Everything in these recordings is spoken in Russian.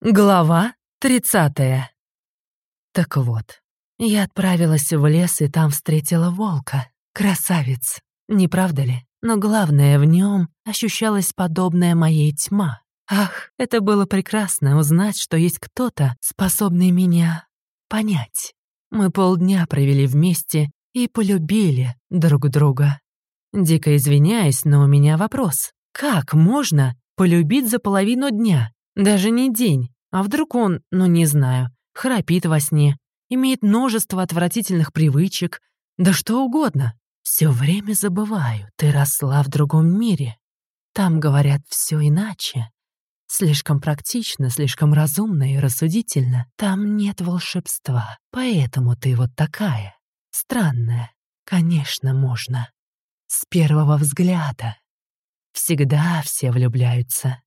Глава 30. Так вот, я отправилась в лес и там встретила волка. Красавец, не правда ли? Но главное, в нем ощущалась подобная моей тьма. Ах, это было прекрасно узнать, что есть кто-то, способный меня понять. Мы полдня провели вместе и полюбили друг друга. Дико извиняюсь, но у меня вопрос. Как можно полюбить за половину дня? Даже не день. А вдруг он, ну не знаю, храпит во сне, имеет множество отвратительных привычек, да что угодно. Все время забываю, ты росла в другом мире. Там говорят все иначе. Слишком практично, слишком разумно и рассудительно. Там нет волшебства, поэтому ты вот такая. Странная. Конечно, можно. С первого взгляда. Всегда все влюбляются.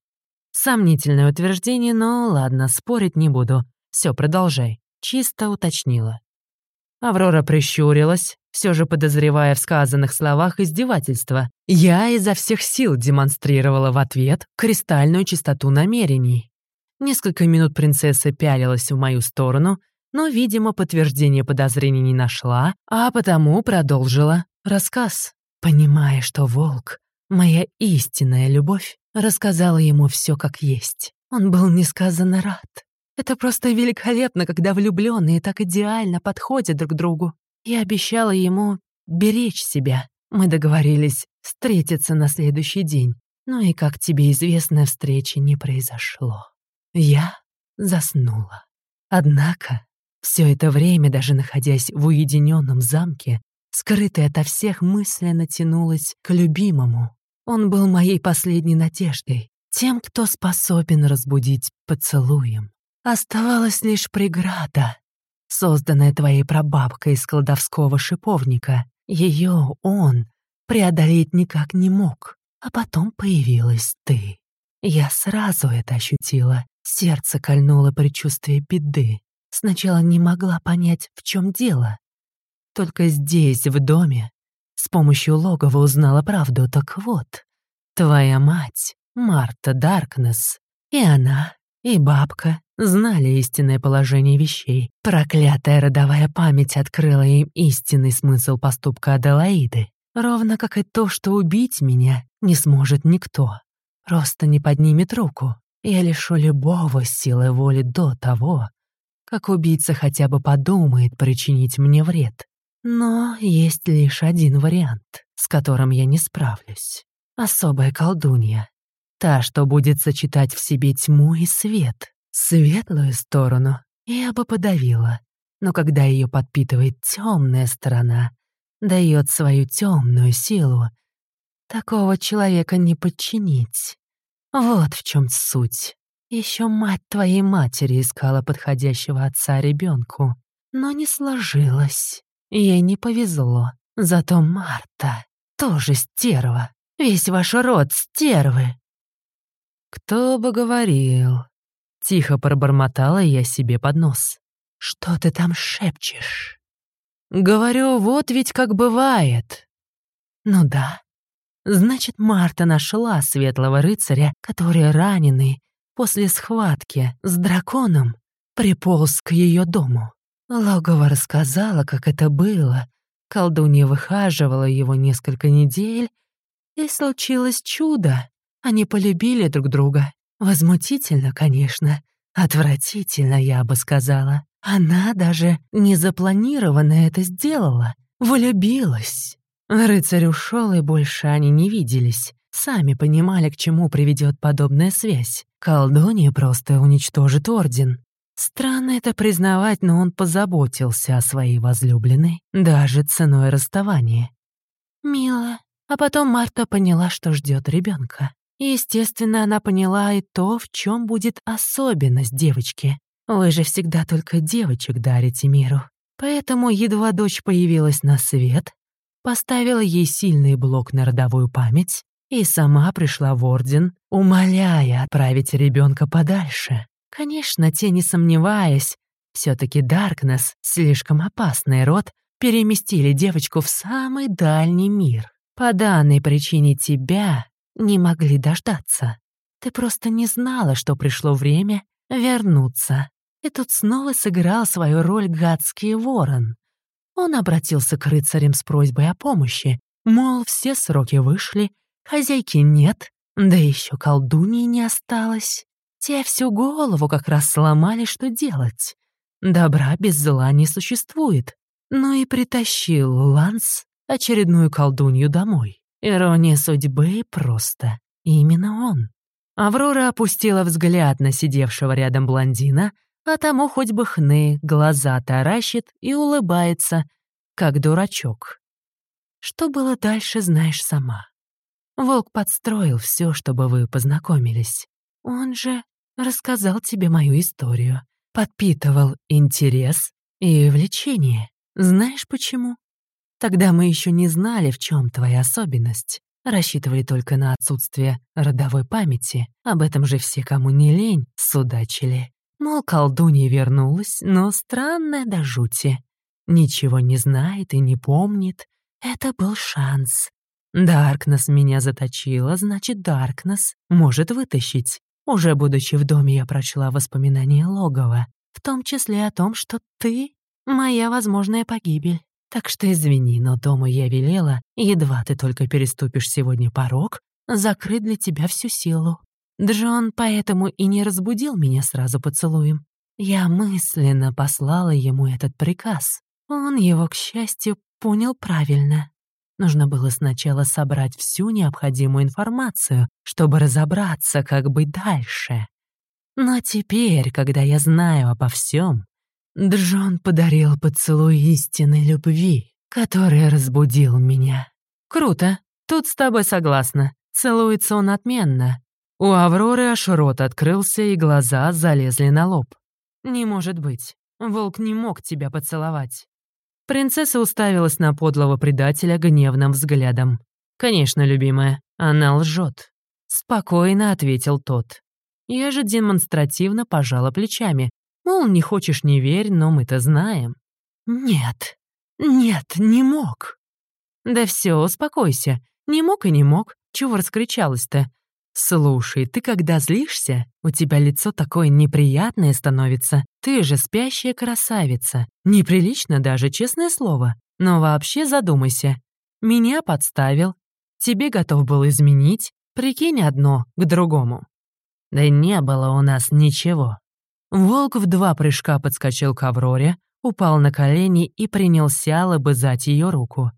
Сомнительное утверждение, но ладно, спорить не буду. Все, продолжай. Чисто уточнила. Аврора прищурилась, все же подозревая в сказанных словах издевательства. Я изо всех сил демонстрировала в ответ кристальную чистоту намерений. Несколько минут принцесса пялилась в мою сторону, но, видимо, подтверждения подозрений не нашла, а потому продолжила рассказ. Понимая, что волк — моя истинная любовь, Рассказала ему все как есть. Он был несказанно рад. Это просто великолепно, когда влюбленные так идеально подходят друг другу. Я обещала ему беречь себя. Мы договорились встретиться на следующий день. Ну и, как тебе известно, встречи не произошло. Я заснула. Однако, все это время, даже находясь в уединенном замке, скрытая ото всех мысленно тянулась к любимому. Он был моей последней надеждой, тем, кто способен разбудить поцелуем. Оставалась лишь преграда, созданная твоей прабабкой из кладовского шиповника. Ее он преодолеть никак не мог. А потом появилась ты. Я сразу это ощутила. Сердце кольнуло предчувствие беды. Сначала не могла понять, в чем дело. Только здесь, в доме, с помощью логова узнала правду, так вот. Твоя мать, Марта Даркнесс, и она, и бабка знали истинное положение вещей. Проклятая родовая память открыла им истинный смысл поступка Аделаиды. Ровно как и то, что убить меня не сможет никто. Просто не поднимет руку. Я лишу любого силы воли до того, как убийца хотя бы подумает причинить мне вред. Но есть лишь один вариант, с которым я не справлюсь. Особая колдунья. Та, что будет сочетать в себе тьму и свет. Светлую сторону я бы подавила. Но когда ее подпитывает темная сторона, дает свою темную силу, такого человека не подчинить. Вот в чем суть. Еще мать твоей матери искала подходящего отца ребенку, но не сложилось. Ей не повезло. Зато Марта тоже стерва. Весь ваш род стервы. Кто бы говорил. Тихо пробормотала я себе под нос. Что ты там шепчешь? Говорю, вот ведь как бывает. Ну да. Значит, Марта нашла светлого рыцаря, который раненый после схватки с драконом приполз к ее дому. Логова рассказала, как это было. Колдунья выхаживала его несколько недель, и случилось чудо. Они полюбили друг друга. Возмутительно, конечно. Отвратительно, я бы сказала. Она даже незапланированно это сделала. Влюбилась. Рыцарь ушел, и больше они не виделись. Сами понимали, к чему приведет подобная связь. Колдунья просто уничтожит Орден. Странно это признавать, но он позаботился о своей возлюбленной, даже ценой расставания. Мило. А потом Марта поняла, что ждет ребенка. Естественно, она поняла и то, в чем будет особенность девочки. Вы же всегда только девочек дарите миру. Поэтому едва дочь появилась на свет, поставила ей сильный блок на родовую память и сама пришла в Орден, умоляя отправить ребенка подальше. Конечно, те, не сомневаясь, все таки Даркнесс, слишком опасный род, переместили девочку в самый дальний мир. По данной причине тебя не могли дождаться. Ты просто не знала, что пришло время вернуться. И тут снова сыграл свою роль гадский ворон. Он обратился к рыцарям с просьбой о помощи, мол, все сроки вышли, хозяйки нет, да еще колдуньи не осталось. Те всю голову как раз сломали, что делать. Добра без зла не существует. Ну и притащил Ланс очередную колдунью домой. Ирония судьбы просто. Именно он. Аврора опустила взгляд на сидевшего рядом блондина, а тому хоть бы хны, глаза таращит и улыбается, как дурачок. Что было дальше, знаешь сама. Волк подстроил все, чтобы вы познакомились. Он же рассказал тебе мою историю, подпитывал интерес и влечение. Знаешь почему? Тогда мы еще не знали, в чем твоя особенность. Рассчитывали только на отсутствие родовой памяти. Об этом же все, кому не лень, судачили. Мол, колдунья вернулась, но странная до жути. Ничего не знает и не помнит. Это был шанс. Даркнесс меня заточила, значит, Даркнесс может вытащить. Уже будучи в доме, я прочла воспоминания логова, в том числе о том, что ты — моя возможная погибель. Так что извини, но дома я велела, едва ты только переступишь сегодня порог, закрыть для тебя всю силу. Джон поэтому и не разбудил меня сразу поцелуем. Я мысленно послала ему этот приказ. Он его, к счастью, понял правильно. Нужно было сначала собрать всю необходимую информацию, чтобы разобраться, как быть дальше. Но теперь, когда я знаю обо всем, Джон подарил поцелуй истинной любви, который разбудил меня. Круто, тут с тобой согласна. Целуется он отменно. У Авроры аж рот открылся, и глаза залезли на лоб. «Не может быть. Волк не мог тебя поцеловать». Принцесса уставилась на подлого предателя гневным взглядом. «Конечно, любимая, она лжет», — спокойно ответил тот. Я же демонстративно пожала плечами. Мол, не хочешь — не верь, но мы-то знаем. «Нет, нет, не мог». «Да все, успокойся. Не мог и не мог. Чего раскричалась-то? «Слушай, ты когда злишься, у тебя лицо такое неприятное становится. Ты же спящая красавица. Неприлично даже, честное слово. Но вообще задумайся. Меня подставил. Тебе готов был изменить. Прикинь одно к другому». Да не было у нас ничего. Волк в два прыжка подскочил к Авроре, упал на колени и принялся лобызать ее руку.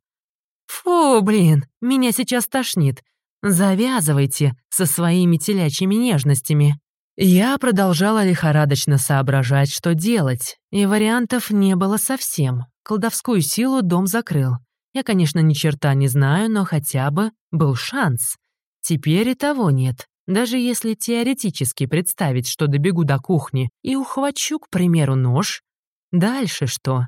«Фу, блин, меня сейчас тошнит. Завязывайте со своими телячьими нежностями. Я продолжала лихорадочно соображать, что делать, и вариантов не было совсем. Колдовскую силу дом закрыл. Я, конечно, ни черта не знаю, но хотя бы был шанс. Теперь и того нет. Даже если теоретически представить, что добегу до кухни и ухвачу, к примеру, нож, дальше что?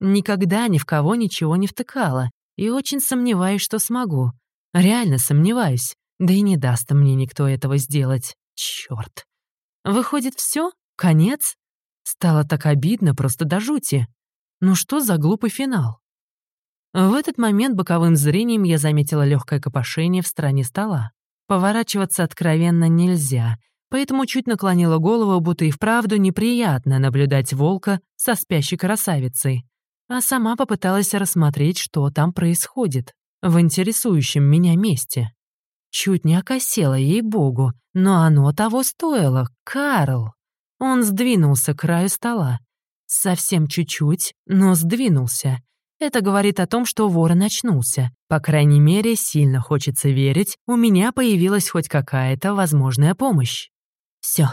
Никогда ни в кого ничего не втыкала, и очень сомневаюсь, что смогу. Реально сомневаюсь. Да и не даст мне никто этого сделать. Чёрт. Выходит, всё? Конец? Стало так обидно, просто до жути. Ну что за глупый финал? В этот момент боковым зрением я заметила легкое копошение в стороне стола. Поворачиваться откровенно нельзя, поэтому чуть наклонила голову, будто и вправду неприятно наблюдать волка со спящей красавицей. А сама попыталась рассмотреть, что там происходит в интересующем меня месте. Чуть не окосела ей-богу, но оно того стоило, Карл. Он сдвинулся к краю стола. Совсем чуть-чуть, но сдвинулся. Это говорит о том, что ворон очнулся. По крайней мере, сильно хочется верить, у меня появилась хоть какая-то возможная помощь. Все,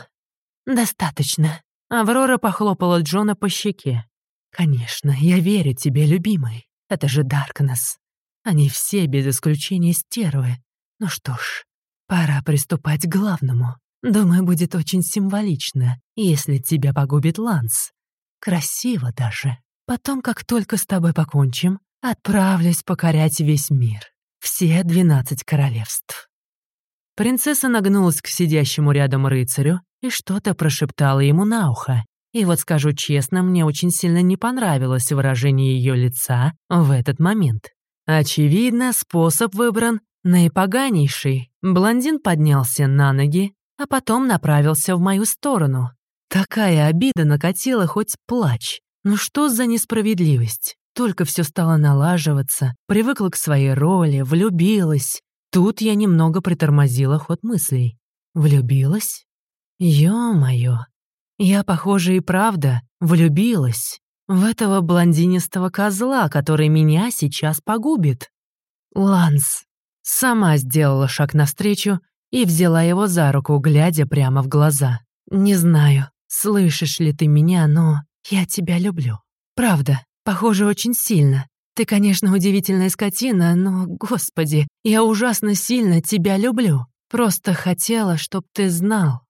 достаточно. Аврора похлопала Джона по щеке. «Конечно, я верю тебе, любимый. Это же Даркнесс. Они все без исключения стервы. Ну что ж, пора приступать к главному. Думаю, будет очень символично, если тебя погубит Ланс. Красиво даже. Потом, как только с тобой покончим, отправлюсь покорять весь мир. Все двенадцать королевств. Принцесса нагнулась к сидящему рядом рыцарю и что-то прошептала ему на ухо. И вот скажу честно, мне очень сильно не понравилось выражение ее лица в этот момент. Очевидно, способ выбран наипоганейший. Блондин поднялся на ноги, а потом направился в мою сторону. Такая обида накатила хоть плач. Ну что за несправедливость? Только все стало налаживаться, привыкла к своей роли, влюбилась. Тут я немного притормозила ход мыслей. Влюбилась? Ё-моё. Я, похоже, и правда влюбилась в этого блондинистого козла, который меня сейчас погубит. Ланс. Сама сделала шаг навстречу и взяла его за руку, глядя прямо в глаза. «Не знаю, слышишь ли ты меня, но я тебя люблю. Правда, похоже, очень сильно. Ты, конечно, удивительная скотина, но, господи, я ужасно сильно тебя люблю. Просто хотела, чтоб ты знал.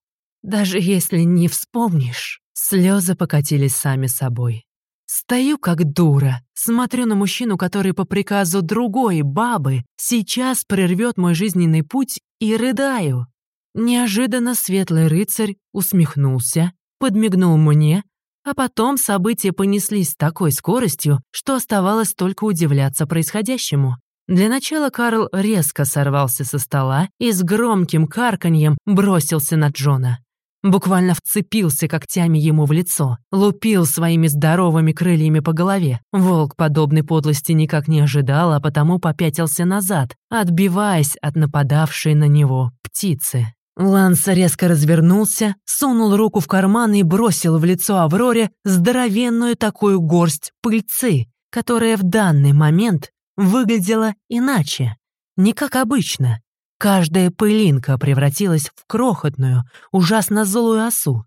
Даже если не вспомнишь». Слезы покатились сами собой. Стою как дура, смотрю на мужчину, который по приказу другой бабы сейчас прервет мой жизненный путь и рыдаю. Неожиданно светлый рыцарь усмехнулся, подмигнул мне, а потом события понеслись с такой скоростью, что оставалось только удивляться происходящему. Для начала Карл резко сорвался со стола и с громким карканьем бросился на Джона. Буквально вцепился когтями ему в лицо, лупил своими здоровыми крыльями по голове. Волк подобной подлости никак не ожидал, а потому попятился назад, отбиваясь от нападавшей на него птицы. Ланс резко развернулся, сунул руку в карман и бросил в лицо Авроре здоровенную такую горсть пыльцы, которая в данный момент выглядела иначе, не как обычно. Каждая пылинка превратилась в крохотную, ужасно злую осу.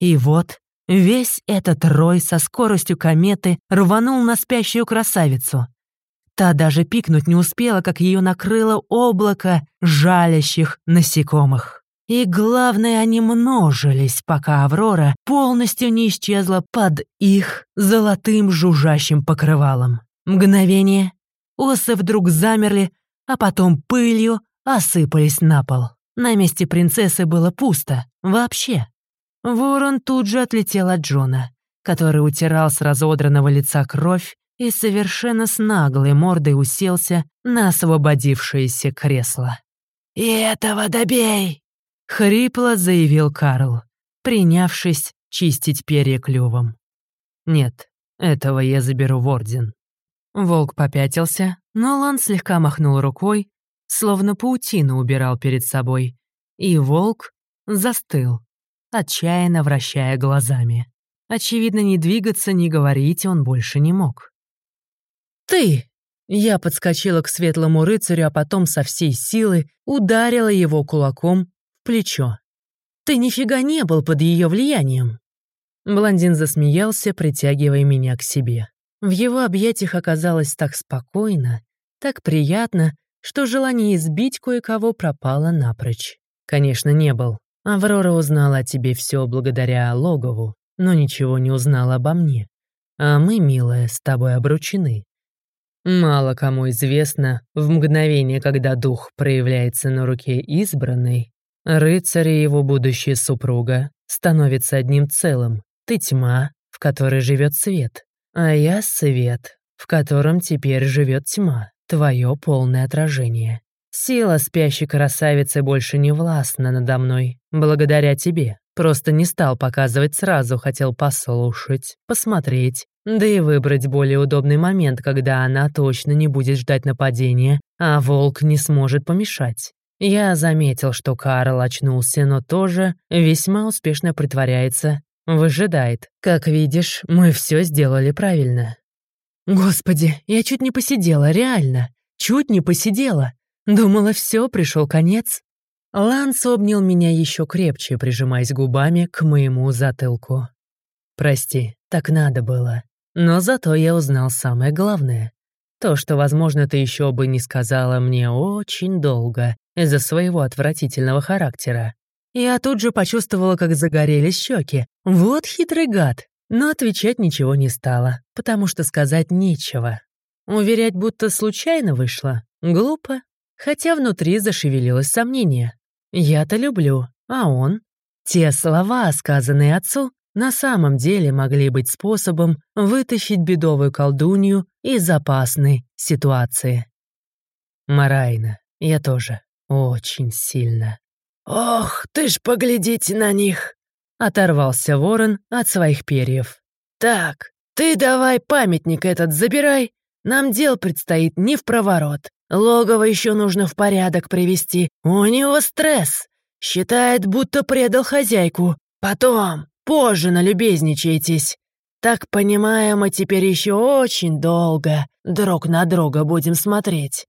И вот весь этот рой со скоростью кометы рванул на спящую красавицу. Та даже пикнуть не успела, как ее накрыло облако жалящих насекомых. И главное, они множились, пока Аврора полностью не исчезла под их золотым жужжащим покрывалом. Мгновение, осы вдруг замерли, а потом пылью осыпались на пол. На месте принцессы было пусто. Вообще. Ворон тут же отлетел от Джона, который утирал с разодранного лица кровь и совершенно с наглой мордой уселся на освободившееся кресло. «И этого добей!» — хрипло заявил Карл, принявшись чистить перья клювом. «Нет, этого я заберу в Орден». Волк попятился, но Лан слегка махнул рукой, словно паутину убирал перед собой, и волк застыл, отчаянно вращая глазами. Очевидно, ни двигаться, ни говорить он больше не мог. «Ты!» Я подскочила к светлому рыцарю, а потом со всей силы ударила его кулаком в плечо. «Ты нифига не был под ее влиянием!» Блондин засмеялся, притягивая меня к себе. В его объятиях оказалось так спокойно, так приятно, что желание избить кое-кого пропало напрочь. Конечно, не был. Аврора узнала о тебе все благодаря Логову, но ничего не узнала обо мне. А мы, милая, с тобой обручены. Мало кому известно, в мгновение, когда дух проявляется на руке избранной, рыцарь и его будущая супруга становятся одним целым. Ты тьма, в которой живет свет, а я свет, в котором теперь живет тьма твое полное отражение. Сила спящей красавицы больше не властна надо мной, благодаря тебе. Просто не стал показывать сразу, хотел послушать, посмотреть, да и выбрать более удобный момент, когда она точно не будет ждать нападения, а волк не сможет помешать. Я заметил, что Карл очнулся, но тоже весьма успешно притворяется, выжидает. Как видишь, мы все сделали правильно. Господи, я чуть не посидела, реально. Чуть не посидела. Думала, все, пришел конец. Ланс обнял меня еще крепче, прижимаясь губами к моему затылку. «Прости, так надо было. Но зато я узнал самое главное. То, что, возможно, ты еще бы не сказала мне очень долго из-за своего отвратительного характера. Я тут же почувствовала, как загорелись щеки. Вот хитрый гад. Но отвечать ничего не стало, потому что сказать нечего. Уверять, будто случайно вышло, глупо, хотя внутри зашевелилось сомнение. Я-то люблю, а он? Те слова, сказанные отцу, на самом деле могли быть способом вытащить бедовую колдунью из опасной ситуации. Марайна, я тоже очень сильно. «Ох, ты ж поглядите на них! Оторвался ворон от своих перьев. «Так, ты давай памятник этот забирай. Нам дел предстоит не в проворот. Логово еще нужно в порядок привести. У него стресс. Считает, будто предал хозяйку. Потом, позже налюбезничаетесь. Так понимаю, мы теперь еще очень долго друг на друга будем смотреть.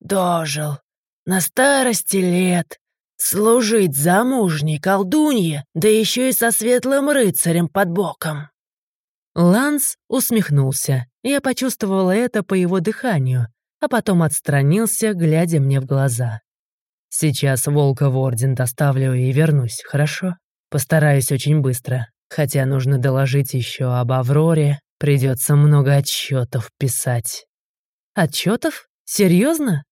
Дожил. На старости лет. Служить замужней колдунье, да еще и со светлым рыцарем под боком. Ланс усмехнулся. Я почувствовала это по его дыханию, а потом отстранился, глядя мне в глаза. «Сейчас волка в орден доставлю и вернусь, хорошо? Постараюсь очень быстро. Хотя нужно доложить еще об Авроре, придется много отчетов писать». «Отчетов? Серьезно?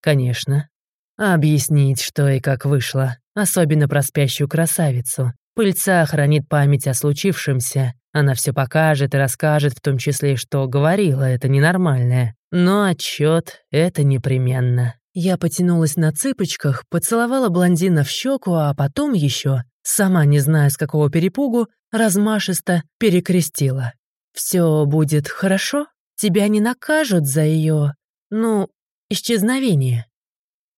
«Конечно. Объяснить, что и как вышло, особенно про спящую красавицу. Пыльца хранит память о случившемся. Она все покажет и расскажет, в том числе, что говорила это ненормальное. Но отчет это непременно. Я потянулась на цыпочках, поцеловала блондина в щеку, а потом еще, сама не зная с какого перепугу, размашисто перекрестила. Все будет хорошо? Тебя не накажут за ее, ну, исчезновение.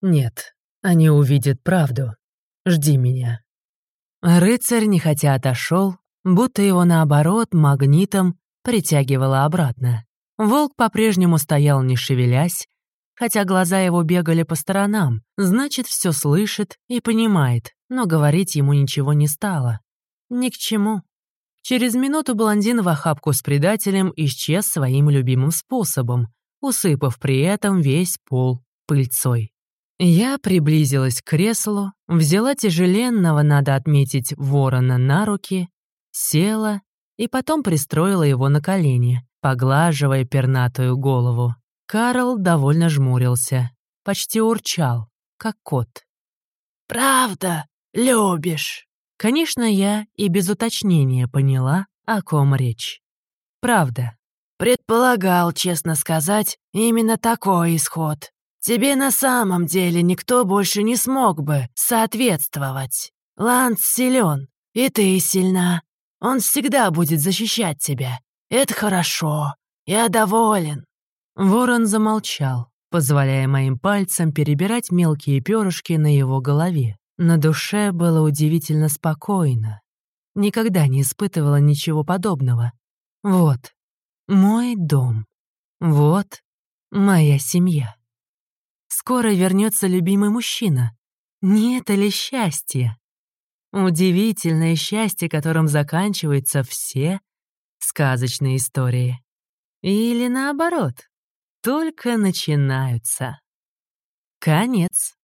Нет, они увидят правду. Жди меня. Рыцарь нехотя отошел, будто его наоборот магнитом притягивало обратно. Волк по-прежнему стоял не шевелясь, хотя глаза его бегали по сторонам, значит, все слышит и понимает, но говорить ему ничего не стало. Ни к чему. Через минуту блондин в охапку с предателем исчез своим любимым способом, усыпав при этом весь пол пыльцой. Я приблизилась к креслу, взяла тяжеленного, надо отметить, ворона на руки, села и потом пристроила его на колени, поглаживая пернатую голову. Карл довольно жмурился, почти урчал, как кот. «Правда, любишь?» Конечно, я и без уточнения поняла, о ком речь. Правда. Предполагал, честно сказать, именно такой исход. Тебе на самом деле никто больше не смог бы соответствовать. Ланс силен, и ты сильна. Он всегда будет защищать тебя. Это хорошо. Я доволен». Ворон замолчал, позволяя моим пальцам перебирать мелкие перышки на его голове. На душе было удивительно спокойно. Никогда не испытывала ничего подобного. Вот мой дом. Вот моя семья. Скоро вернется любимый мужчина. Не это ли счастье? Удивительное счастье, которым заканчиваются все сказочные истории. Или наоборот, только начинаются. Конец.